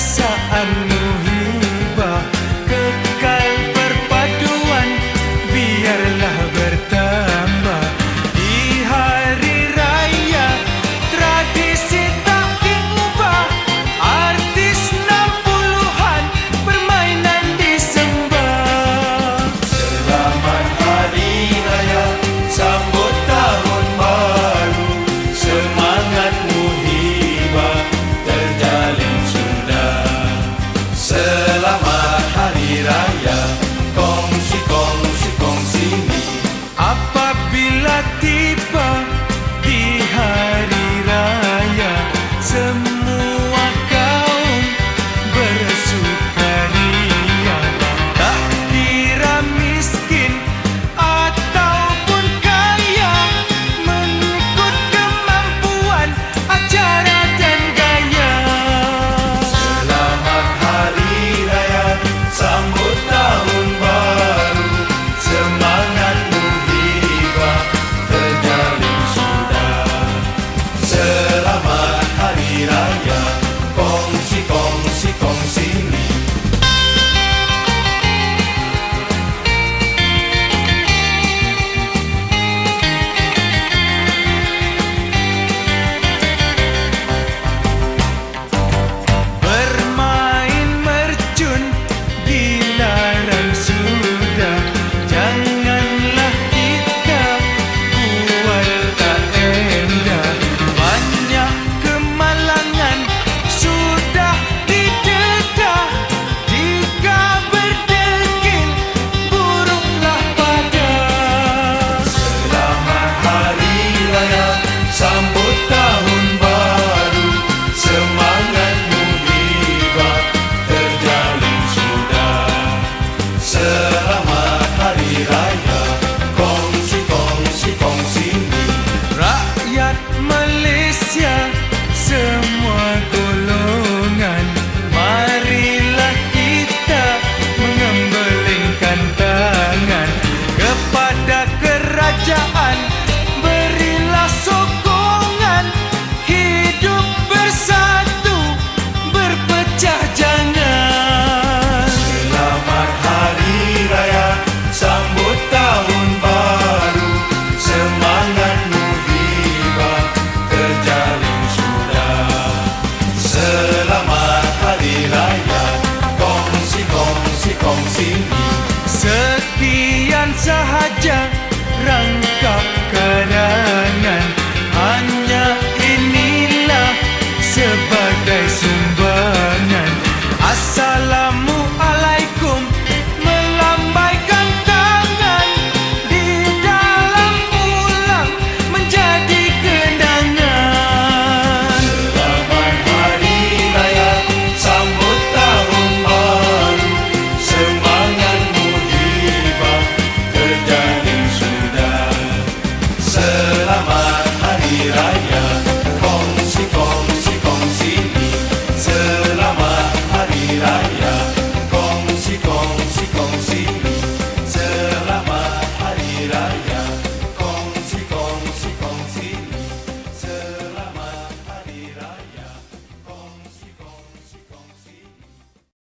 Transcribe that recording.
perasaanmu deep kong sini Sekian sahaja rangkap kenangan Hanya inilah sebagai sumbangan. Assalamualaikum.